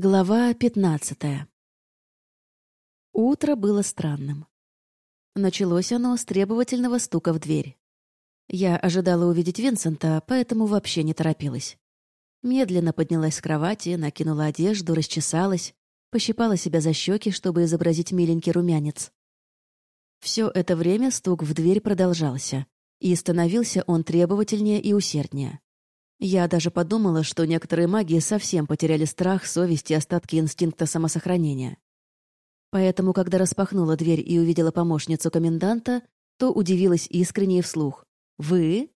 Глава пятнадцатая. Утро было странным. Началось оно с требовательного стука в дверь. Я ожидала увидеть Винсента, поэтому вообще не торопилась. Медленно поднялась с кровати, накинула одежду, расчесалась, пощипала себя за щеки, чтобы изобразить миленький румянец. Все это время стук в дверь продолжался, и становился он требовательнее и усерднее. Я даже подумала, что некоторые маги совсем потеряли страх, совесть и остатки инстинкта самосохранения. Поэтому, когда распахнула дверь и увидела помощницу коменданта, то удивилась искренне и вслух. «Вы?»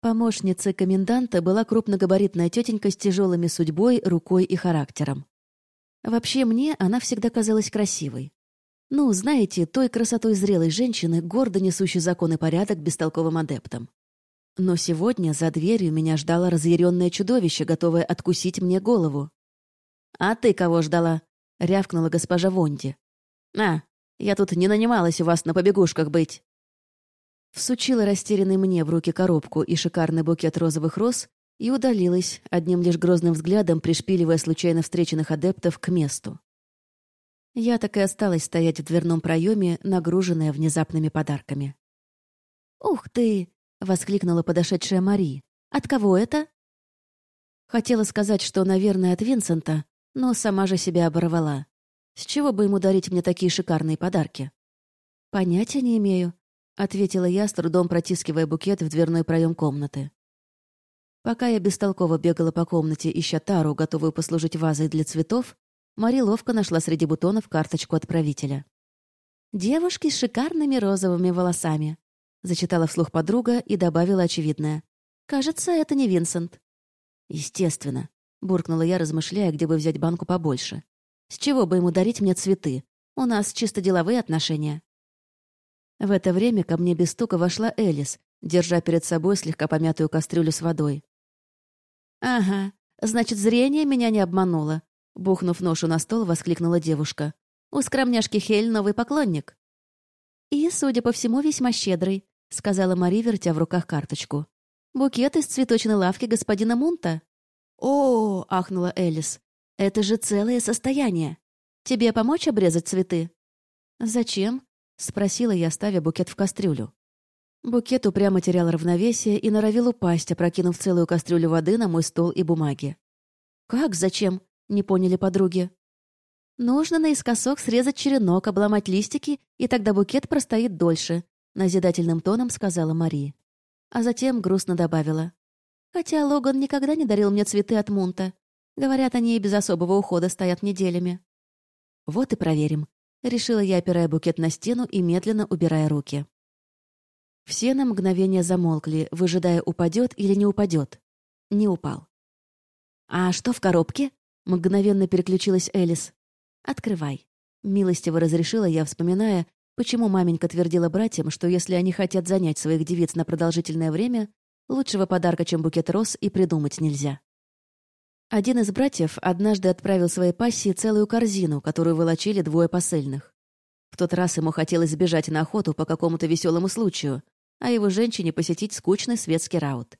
Помощницей коменданта была крупногабаритная тетенька с тяжелыми судьбой, рукой и характером. Вообще мне она всегда казалась красивой. Ну, знаете, той красотой зрелой женщины, гордо несущей закон и порядок бестолковым адептам. Но сегодня за дверью меня ждало разъяренное чудовище, готовое откусить мне голову. «А ты кого ждала?» — рявкнула госпожа Вонди. «А, я тут не нанималась у вас на побегушках быть». Всучила растерянный мне в руки коробку и шикарный букет розовых роз и удалилась, одним лишь грозным взглядом пришпиливая случайно встреченных адептов к месту. Я так и осталась стоять в дверном проеме, нагруженная внезапными подарками. «Ух ты!» — воскликнула подошедшая Мари. «От кого это?» Хотела сказать, что, наверное, от Винсента, но сама же себя оборвала. С чего бы ему дарить мне такие шикарные подарки? «Понятия не имею», — ответила я, с трудом протискивая букет в дверной проем комнаты. Пока я бестолково бегала по комнате, ища тару, готовую послужить вазой для цветов, Мари ловко нашла среди бутонов карточку отправителя. «Девушки с шикарными розовыми волосами. Зачитала вслух подруга и добавила очевидное. «Кажется, это не Винсент». «Естественно», — буркнула я, размышляя, где бы взять банку побольше. «С чего бы ему дарить мне цветы? У нас чисто деловые отношения». В это время ко мне без стука вошла Элис, держа перед собой слегка помятую кастрюлю с водой. «Ага, значит, зрение меня не обмануло», — бухнув ношу на стол, воскликнула девушка. «У скромняшки Хель новый поклонник». «И, судя по всему, весьма щедрый», — сказала Мари, вертя в руках карточку. «Букет из цветочной лавки господина Мунта?» «О!» — ахнула Элис. «Это же целое состояние. Тебе помочь обрезать цветы?» «Зачем?» — спросила я, ставя букет в кастрюлю. Букет упрямо терял равновесие и норовил упасть, опрокинув целую кастрюлю воды на мой стол и бумаги. «Как зачем?» — не поняли подруги. «Нужно наискосок срезать черенок, обломать листики, и тогда букет простоит дольше», — назидательным тоном сказала Мари. А затем грустно добавила. «Хотя Логан никогда не дарил мне цветы от Мунта. Говорят, они и без особого ухода стоят неделями». «Вот и проверим», — решила я, опирая букет на стену и медленно убирая руки. Все на мгновение замолкли, выжидая, упадет или не упадет. Не упал. «А что в коробке?» — мгновенно переключилась Элис. «Открывай». Милостиво разрешила я, вспоминая, Почему маменька твердила братьям, что если они хотят занять своих девиц на продолжительное время, лучшего подарка, чем букет роз, и придумать нельзя? Один из братьев однажды отправил своей пассии целую корзину, которую волочили двое посыльных. В тот раз ему хотелось сбежать на охоту по какому-то веселому случаю, а его женщине посетить скучный светский раут.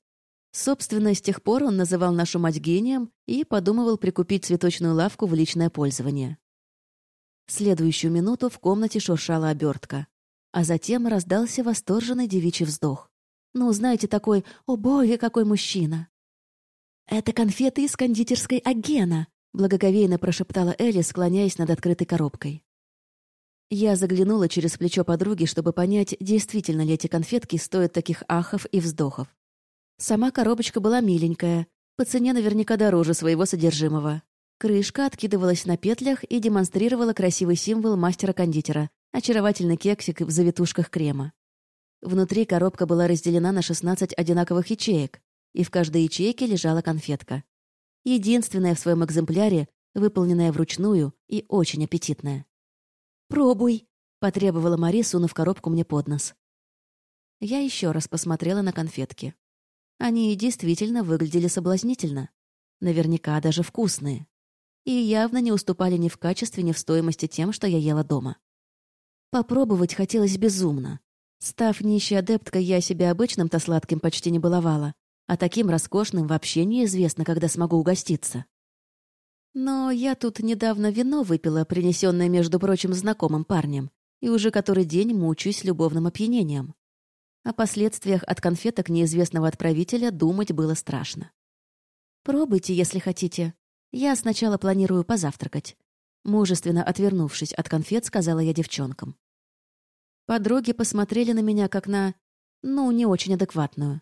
Собственно, с тех пор он называл нашу мать гением и подумывал прикупить цветочную лавку в личное пользование. Следующую минуту в комнате шуршала обертка. А затем раздался восторженный девичий вздох. Ну, знаете, такой «О, боги, какой мужчина!» «Это конфеты из кондитерской Агена», — благоговейно прошептала Элли, склоняясь над открытой коробкой. Я заглянула через плечо подруги, чтобы понять, действительно ли эти конфетки стоят таких ахов и вздохов. Сама коробочка была миленькая, по цене наверняка дороже своего содержимого. Крышка откидывалась на петлях и демонстрировала красивый символ мастера-кондитера — очаровательный кексик в завитушках крема. Внутри коробка была разделена на 16 одинаковых ячеек, и в каждой ячейке лежала конфетка. Единственная в своем экземпляре, выполненная вручную и очень аппетитная. «Пробуй!» — потребовала Мари, сунув коробку мне под нос. Я еще раз посмотрела на конфетки. Они действительно выглядели соблазнительно. Наверняка даже вкусные и явно не уступали ни в качестве, ни в стоимости тем, что я ела дома. Попробовать хотелось безумно. Став нищей адепткой, я себя обычным-то сладким почти не баловала, а таким роскошным вообще неизвестно, когда смогу угоститься. Но я тут недавно вино выпила, принесенное, между прочим, знакомым парнем, и уже который день мучаюсь любовным опьянением. О последствиях от конфеток неизвестного отправителя думать было страшно. «Пробуйте, если хотите. Я сначала планирую позавтракать». Мужественно отвернувшись от конфет, сказала я девчонкам. Подруги посмотрели на меня как на... ну, не очень адекватную.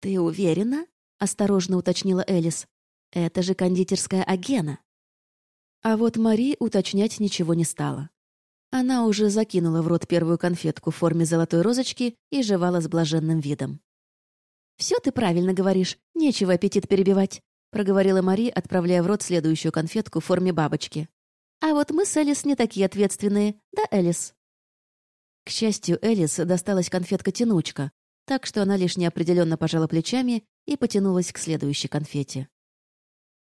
«Ты уверена?» — осторожно уточнила Элис. «Это же кондитерская агена». А вот Мари уточнять ничего не стала. Она уже закинула в рот первую конфетку в форме золотой розочки и жевала с блаженным видом. «Все ты правильно говоришь, нечего аппетит перебивать», — проговорила Мари, отправляя в рот следующую конфетку в форме бабочки. «А вот мы с Элис не такие ответственные, да, Элис?» К счастью, Элис досталась конфетка-тянучка, так что она лишь неопределенно пожала плечами и потянулась к следующей конфете.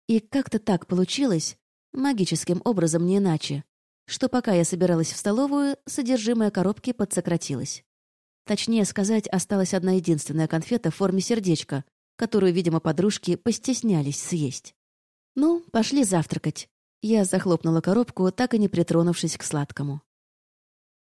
И как-то так получилось, магическим образом не иначе, что пока я собиралась в столовую, содержимое коробки подсократилось. Точнее сказать, осталась одна единственная конфета в форме сердечка, которую, видимо, подружки постеснялись съесть. «Ну, пошли завтракать». Я захлопнула коробку, так и не притронувшись к сладкому.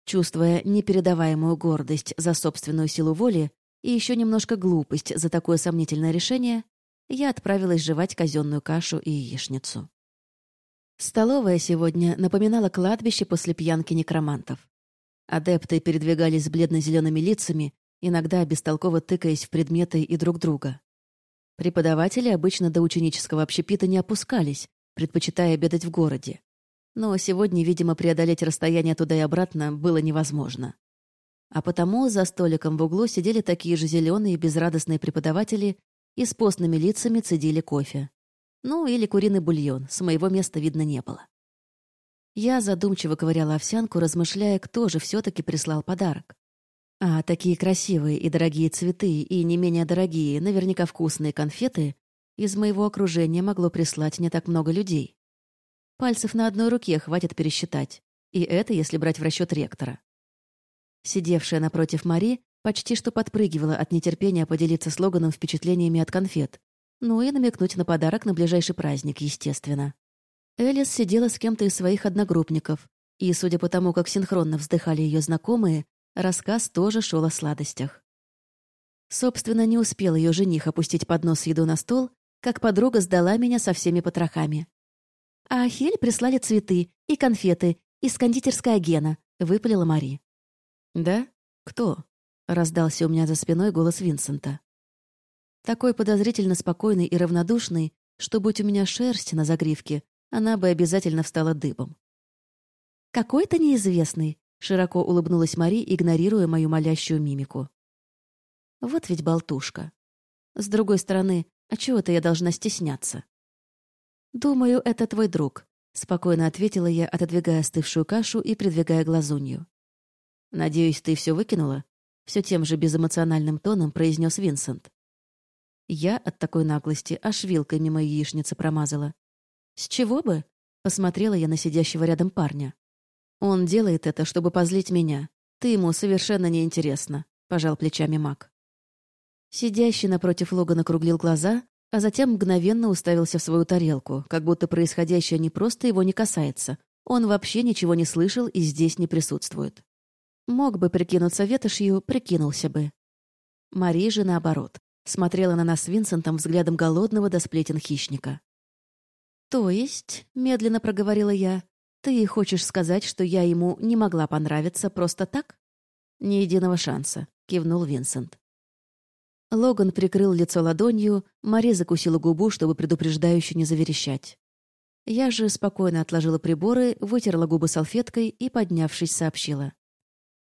Чувствуя непередаваемую гордость за собственную силу воли и еще немножко глупость за такое сомнительное решение, я отправилась жевать казенную кашу и яичницу. Столовая сегодня напоминала кладбище после пьянки некромантов. Адепты передвигались с бледно-зелеными лицами, иногда бестолково тыкаясь в предметы и друг друга. Преподаватели обычно до ученического общепита не опускались, предпочитая обедать в городе. Но сегодня, видимо, преодолеть расстояние туда и обратно было невозможно. А потому за столиком в углу сидели такие же зеленые безрадостные преподаватели и с постными лицами цедили кофе. Ну, или куриный бульон, с моего места видно не было. Я задумчиво ковыряла овсянку, размышляя, кто же все таки прислал подарок. А такие красивые и дорогие цветы, и не менее дорогие, наверняка вкусные конфеты из моего окружения могло прислать не так много людей. Пальцев на одной руке хватит пересчитать. И это если брать в расчет ректора. Сидевшая напротив Мари почти что подпрыгивала от нетерпения поделиться слоганом впечатлениями от конфет. Ну и намекнуть на подарок на ближайший праздник, естественно. Элис сидела с кем-то из своих одногруппников, и, судя по тому, как синхронно вздыхали ее знакомые, рассказ тоже шел о сладостях. Собственно, не успел ее жених опустить поднос еду на стол, как подруга сдала меня со всеми потрохами. А Ахель прислали цветы и конфеты из кондитерской агена, выпалила Мари. «Да? Кто?» — раздался у меня за спиной голос Винсента. Такой подозрительно спокойный и равнодушный, что, будь у меня шерсть на загривке, она бы обязательно встала дыбом. «Какой-то неизвестный», — широко улыбнулась Мари, игнорируя мою молящую мимику. «Вот ведь болтушка. С другой стороны, а чего-то я должна стесняться?» «Думаю, это твой друг», — спокойно ответила я, отодвигая остывшую кашу и придвигая глазунью. «Надеюсь, ты все выкинула?» — все тем же безэмоциональным тоном произнес Винсент. Я от такой наглости аж вилкой мимо яичницы промазала. «С чего бы?» — посмотрела я на сидящего рядом парня. «Он делает это, чтобы позлить меня. Ты ему совершенно неинтересна», — пожал плечами маг. Сидящий напротив Логана круглил глаза, а затем мгновенно уставился в свою тарелку, как будто происходящее не просто его не касается. Он вообще ничего не слышал и здесь не присутствует. Мог бы прикинуться ветошью, прикинулся бы. Мари же, наоборот, смотрела на нас с Винсентом взглядом голодного до сплетен хищника. «То есть», — медленно проговорила я, — «ты хочешь сказать, что я ему не могла понравиться просто так?» «Ни единого шанса», — кивнул Винсент. Логан прикрыл лицо ладонью, Мари закусила губу, чтобы предупреждающе не заверещать. Я же спокойно отложила приборы, вытерла губы салфеткой и, поднявшись, сообщила.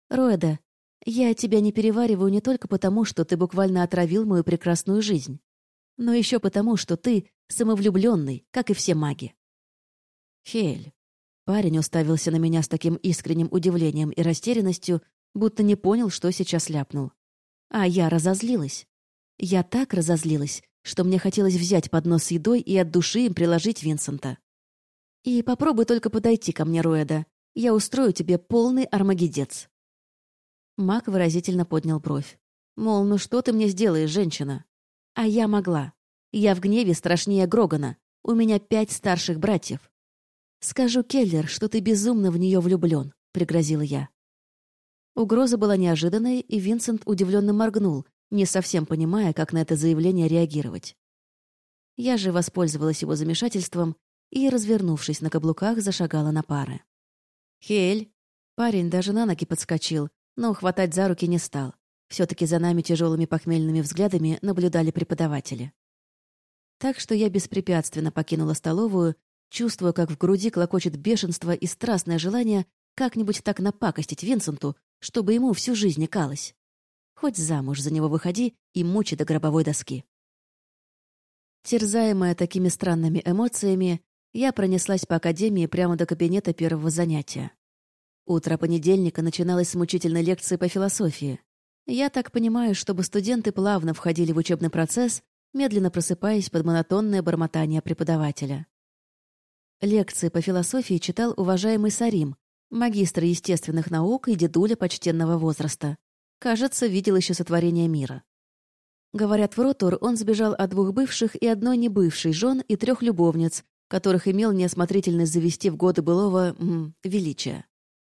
«Роэда, я тебя не перевариваю не только потому, что ты буквально отравил мою прекрасную жизнь, но еще потому, что ты самовлюбленный, как и все маги». «Хель». Парень уставился на меня с таким искренним удивлением и растерянностью, будто не понял, что сейчас ляпнул. А я разозлилась. Я так разозлилась, что мне хотелось взять поднос с едой и от души им приложить Винсента. «И попробуй только подойти ко мне, Руэда. Я устрою тебе полный армагедец». Мак выразительно поднял бровь. Мол, ну что ты мне сделаешь, женщина? А я могла. Я в гневе страшнее Грогана. У меня пять старших братьев. «Скажу Келлер, что ты безумно в нее влюблен», — пригрозила я. Угроза была неожиданной, и Винсент удивленно моргнул, не совсем понимая, как на это заявление реагировать. Я же воспользовалась его замешательством и, развернувшись на каблуках, зашагала на пары. «Хель!» Парень даже на ноги подскочил, но хватать за руки не стал. все таки за нами тяжелыми похмельными взглядами наблюдали преподаватели. Так что я беспрепятственно покинула столовую, чувствуя, как в груди клокочет бешенство и страстное желание как-нибудь так напакостить Винсенту, чтобы ему всю жизнь не калось. Хоть замуж за него выходи и мучи до гробовой доски. Терзаемая такими странными эмоциями, я пронеслась по академии прямо до кабинета первого занятия. Утро понедельника начиналось с мучительной лекции по философии. Я так понимаю, чтобы студенты плавно входили в учебный процесс, медленно просыпаясь под монотонное бормотание преподавателя. Лекции по философии читал уважаемый Сарим, магистр естественных наук и дедуля почтенного возраста. Кажется, видел еще сотворение мира. Говорят, в Ротур он сбежал от двух бывших и одной небывшей жен и трех любовниц, которых имел неосмотрительность завести в годы былого м, величия.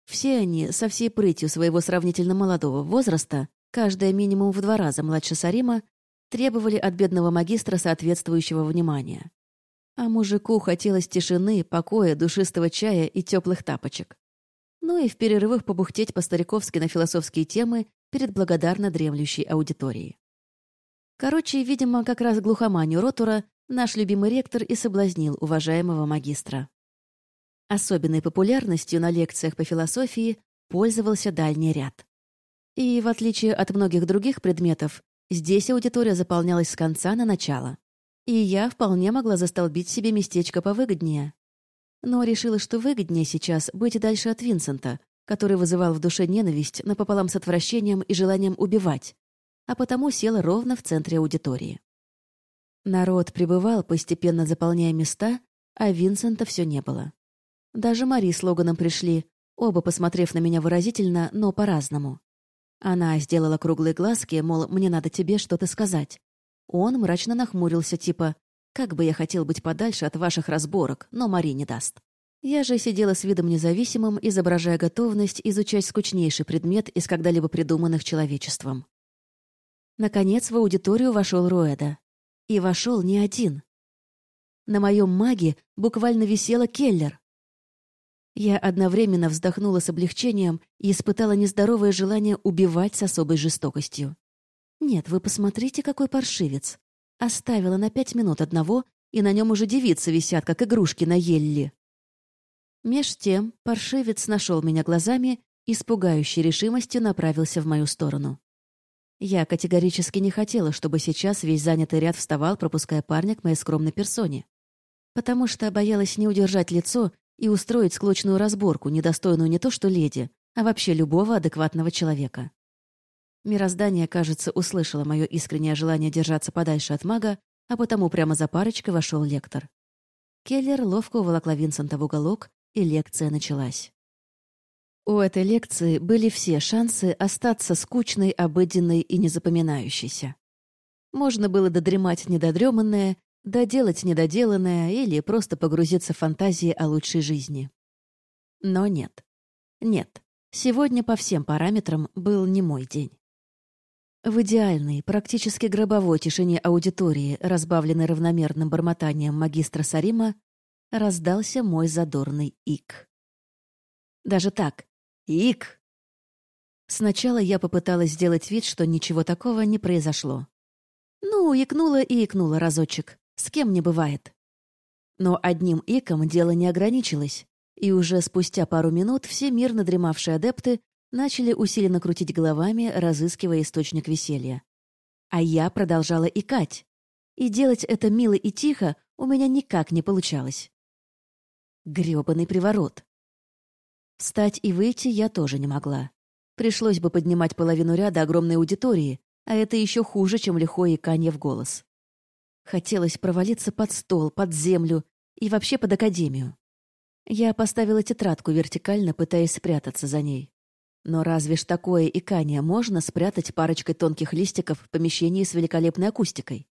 Все они, со всей прытью своего сравнительно молодого возраста, каждая минимум в два раза младше Сарима, требовали от бедного магистра соответствующего внимания. А мужику хотелось тишины, покоя, душистого чая и теплых тапочек. Ну и в перерывах побухтеть по-стариковски на философские темы перед благодарно дремлющей аудиторией. Короче, видимо, как раз глухоманию Ротура наш любимый ректор и соблазнил уважаемого магистра. Особенной популярностью на лекциях по философии пользовался дальний ряд. И, в отличие от многих других предметов, здесь аудитория заполнялась с конца на начало. И я вполне могла застолбить себе местечко повыгоднее. Но решила, что выгоднее сейчас быть дальше от Винсента, который вызывал в душе ненависть напополам с отвращением и желанием убивать, а потому села ровно в центре аудитории. Народ прибывал, постепенно заполняя места, а Винсента все не было. Даже Мари с Логаном пришли, оба посмотрев на меня выразительно, но по-разному. Она сделала круглые глазки, мол, мне надо тебе что-то сказать. Он мрачно нахмурился, типа, как бы я хотел быть подальше от ваших разборок, но Мари не даст. Я же сидела с видом независимым, изображая готовность изучать скучнейший предмет из когда-либо придуманных человечеством. Наконец в аудиторию вошел Руэда. И вошел не один. На моем маге буквально висела Келлер. Я одновременно вздохнула с облегчением и испытала нездоровое желание убивать с особой жестокостью. Нет, вы посмотрите, какой паршивец. Оставила на пять минут одного, и на нем уже девицы висят, как игрушки на елле. Меж тем паршивец нашел меня глазами и с пугающей решимостью направился в мою сторону. Я категорически не хотела, чтобы сейчас весь занятый ряд вставал, пропуская парня к моей скромной персоне. Потому что боялась не удержать лицо и устроить склочную разборку, недостойную не то что леди, а вообще любого адекватного человека. Мироздание, кажется, услышало мое искреннее желание держаться подальше от мага, а потому прямо за парочкой вошел лектор. Келлер ловко уволокла Винсента в уголок, и лекция началась. У этой лекции были все шансы остаться скучной, обыденной и незапоминающейся. Можно было додремать недодреманное, доделать недоделанное или просто погрузиться в фантазии о лучшей жизни. Но нет. Нет. Сегодня по всем параметрам был не мой день. В идеальной, практически гробовой тишине аудитории, разбавленной равномерным бормотанием магистра Сарима, раздался мой задорный ик. Даже так, Ик!» Сначала я попыталась сделать вид, что ничего такого не произошло. Ну, икнула и икнула разочек. С кем не бывает. Но одним иком дело не ограничилось, и уже спустя пару минут все мирно дремавшие адепты начали усиленно крутить головами, разыскивая источник веселья. А я продолжала икать. И делать это мило и тихо у меня никак не получалось. Грёбаный приворот. Встать и выйти я тоже не могла. Пришлось бы поднимать половину ряда огромной аудитории, а это еще хуже, чем лихое иканье в голос. Хотелось провалиться под стол, под землю и вообще под академию. Я поставила тетрадку вертикально, пытаясь спрятаться за ней. Но разве ж такое икание можно спрятать парочкой тонких листиков в помещении с великолепной акустикой?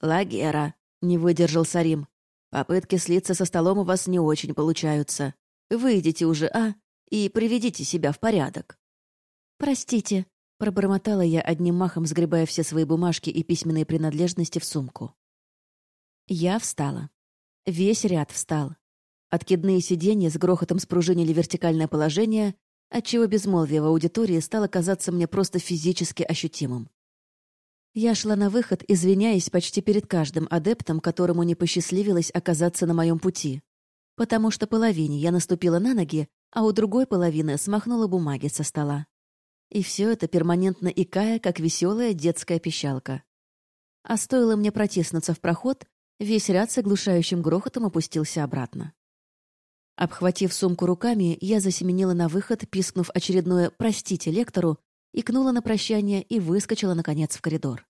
«Лагера», — не выдержал Сарим. Попытки слиться со столом у вас не очень получаются. Выйдите уже, а? И приведите себя в порядок». «Простите», — пробормотала я одним махом, сгребая все свои бумажки и письменные принадлежности в сумку. Я встала. Весь ряд встал. Откидные сиденья с грохотом спружинили вертикальное положение, отчего безмолвие в аудитории стало казаться мне просто физически ощутимым. Я шла на выход, извиняясь почти перед каждым адептом, которому не посчастливилось оказаться на моем пути. Потому что половине я наступила на ноги, а у другой половины смахнула бумаги со стола. И все это перманентно икая, как веселая детская пищалка. А стоило мне протиснуться в проход, весь ряд с оглушающим грохотом опустился обратно. Обхватив сумку руками, я засеменила на выход, пискнув очередное «простите» лектору, икнула на прощание и выскочила, наконец, в коридор.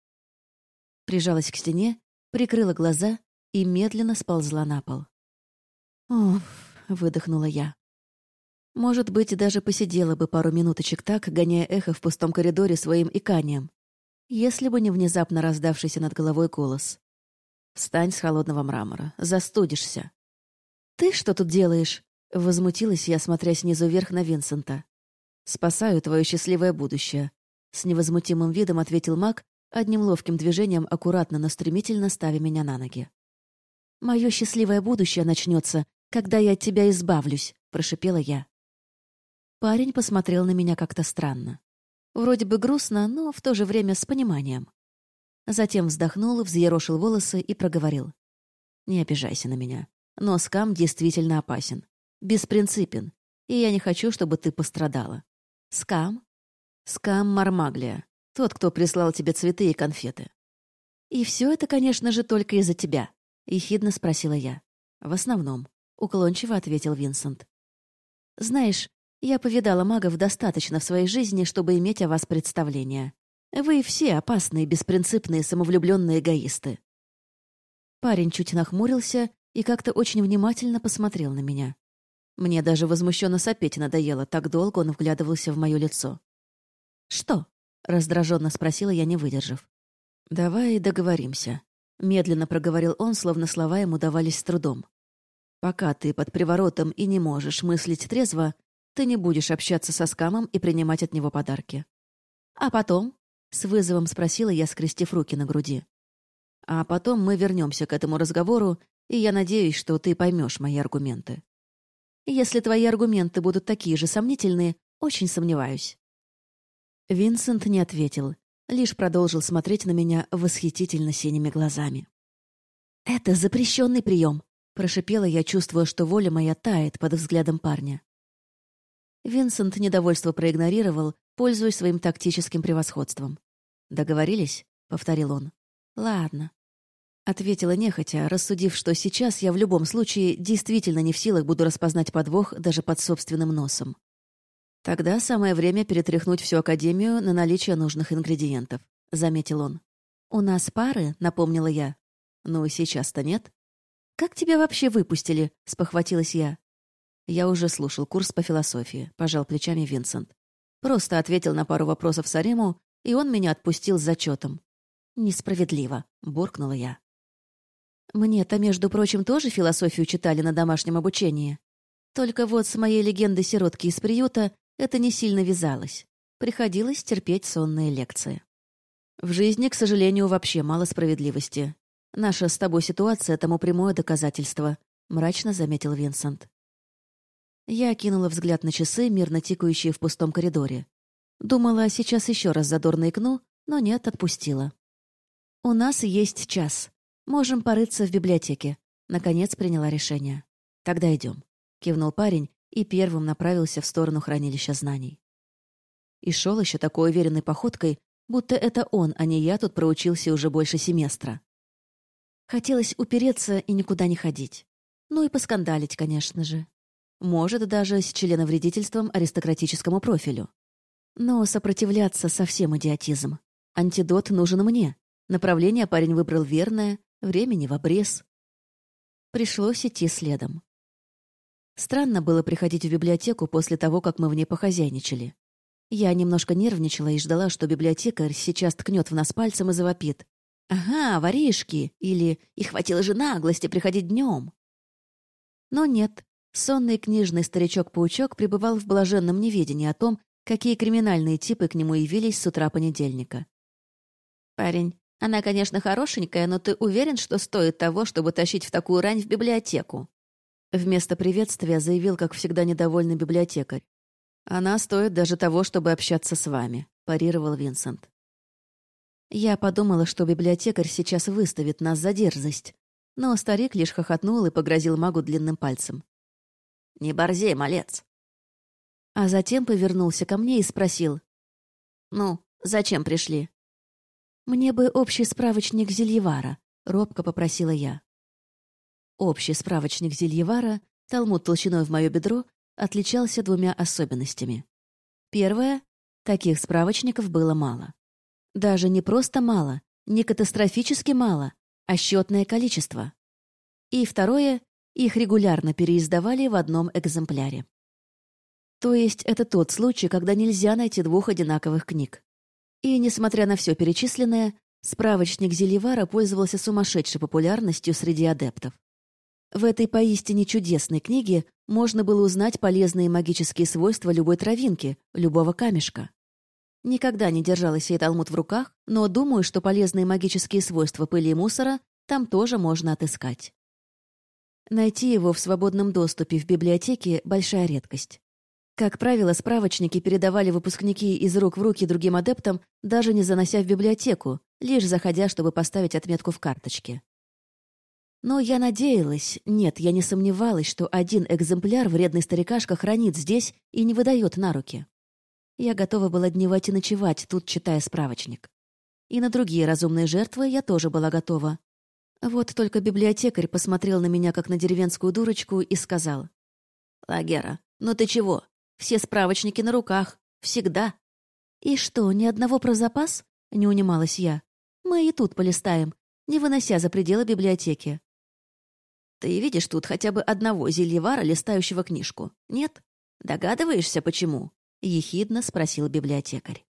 Прижалась к стене, прикрыла глаза и медленно сползла на пол. «Уф», — выдохнула я. Может быть, даже посидела бы пару минуточек так, гоняя эхо в пустом коридоре своим иканием, если бы не внезапно раздавшийся над головой голос. «Встань с холодного мрамора, застудишься». «Ты что тут делаешь?» — возмутилась я, смотря снизу вверх на Винсента. «Спасаю твое счастливое будущее», — с невозмутимым видом ответил маг, одним ловким движением аккуратно, но стремительно ставя меня на ноги. «Мое счастливое будущее начнется, когда я от тебя избавлюсь», — прошипела я. Парень посмотрел на меня как-то странно. Вроде бы грустно, но в то же время с пониманием. Затем вздохнул, взъерошил волосы и проговорил. «Не обижайся на меня. Но скам действительно опасен. Беспринципен. И я не хочу, чтобы ты пострадала. Скам? Скам Мармаглия. Тот, кто прислал тебе цветы и конфеты. И все это, конечно же, только из-за тебя. Ехидно спросила я. В основном. Уклончиво ответил Винсент. Знаешь, я повидала магов достаточно в своей жизни, чтобы иметь о вас представление. Вы все опасные, беспринципные, самовлюбленные эгоисты. Парень чуть нахмурился и как-то очень внимательно посмотрел на меня. Мне даже возмущенно сопеть надоело, так долго он вглядывался в мое лицо. «Что?» — раздраженно спросила я, не выдержав. «Давай договоримся», — медленно проговорил он, словно слова ему давались с трудом. «Пока ты под приворотом и не можешь мыслить трезво, ты не будешь общаться со скамом и принимать от него подарки. А потом?» — с вызовом спросила я, скрестив руки на груди. «А потом мы вернемся к этому разговору, и я надеюсь, что ты поймешь мои аргументы». Если твои аргументы будут такие же сомнительные, очень сомневаюсь». Винсент не ответил, лишь продолжил смотреть на меня восхитительно синими глазами. «Это запрещенный прием», — прошипела я, чувствуя, что воля моя тает под взглядом парня. Винсент недовольство проигнорировал, пользуясь своим тактическим превосходством. «Договорились?» — повторил он. «Ладно. Ответила нехотя, рассудив, что сейчас я в любом случае действительно не в силах буду распознать подвох даже под собственным носом. Тогда самое время перетряхнуть всю Академию на наличие нужных ингредиентов, — заметил он. «У нас пары», — напомнила я. «Ну, сейчас-то нет». «Как тебя вообще выпустили?» — спохватилась я. Я уже слушал курс по философии, пожал плечами Винсент. Просто ответил на пару вопросов Сариму, и он меня отпустил с зачетом. «Несправедливо», — буркнула я. Мне-то, между прочим, тоже философию читали на домашнем обучении. Только вот с моей легендой сиротки из приюта это не сильно вязалось. Приходилось терпеть сонные лекции. В жизни, к сожалению, вообще мало справедливости. Наша с тобой ситуация тому прямое доказательство, мрачно заметил Винсент. Я кинула взгляд на часы, мирно тикающие в пустом коридоре. Думала, сейчас еще раз задорно икну, но нет, отпустила. У нас есть час. «Можем порыться в библиотеке», — наконец приняла решение. «Тогда идем», — кивнул парень и первым направился в сторону хранилища знаний. И шел еще такой уверенной походкой, будто это он, а не я тут проучился уже больше семестра. Хотелось упереться и никуда не ходить. Ну и поскандалить, конечно же. Может, даже с членовредительством аристократическому профилю. Но сопротивляться совсем идиотизм. Антидот нужен мне. Направление парень выбрал верное, Времени в обрез. Пришлось идти следом. Странно было приходить в библиотеку после того, как мы в ней похозяйничали. Я немножко нервничала и ждала, что библиотекарь сейчас ткнет в нас пальцем и завопит. Ага, воришки, или «И хватило же наглости приходить днем». Но нет, сонный книжный старичок-паучок пребывал в блаженном неведении о том, какие криминальные типы к нему явились с утра понедельника. «Парень, она, конечно, хорошенькая, но ты уверен, что стоит того, чтобы тащить в такую рань в библиотеку?» Вместо приветствия заявил, как всегда, недовольный библиотекарь. «Она стоит даже того, чтобы общаться с вами», — парировал Винсент. Я подумала, что библиотекарь сейчас выставит нас за дерзость, но старик лишь хохотнул и погрозил магу длинным пальцем. «Не борзей, малец!» А затем повернулся ко мне и спросил. «Ну, зачем пришли?» «Мне бы общий справочник Зельевара», — робко попросила я. Общий справочник Зельевара, талмуд толщиной в мое бедро, отличался двумя особенностями. Первое — таких справочников было мало. Даже не просто мало, не катастрофически мало, а счетное количество. И второе — их регулярно переиздавали в одном экземпляре. То есть это тот случай, когда нельзя найти двух одинаковых книг. И, несмотря на все перечисленное, справочник Зельевара пользовался сумасшедшей популярностью среди адептов. В этой поистине чудесной книге можно было узнать полезные магические свойства любой травинки, любого камешка. Никогда не держала сей талмуд в руках, но думаю, что полезные магические свойства пыли и мусора там тоже можно отыскать. Найти его в свободном доступе в библиотеке — большая редкость. Как правило, справочники передавали выпускники из рук в руки другим адептам, даже не занося в библиотеку, лишь заходя, чтобы поставить отметку в карточке. Но я надеялась, нет, я не сомневалась, что один экземпляр вредный старикашка хранит здесь и не выдает на руки. Я готова была дневать и ночевать, тут читая справочник. И на другие разумные жертвы я тоже была готова. Вот только библиотекарь посмотрел на меня, как на деревенскую дурочку, и сказал. «Лагера, ну ты чего? Все справочники на руках. Всегда». «И что, ни одного про запас?» — не унималась я. «Мы и тут полистаем, не вынося за пределы библиотеки». «Ты видишь тут хотя бы одного зельевара, листающего книжку? Нет? Догадываешься, почему?» — ехидно спросил библиотекарь.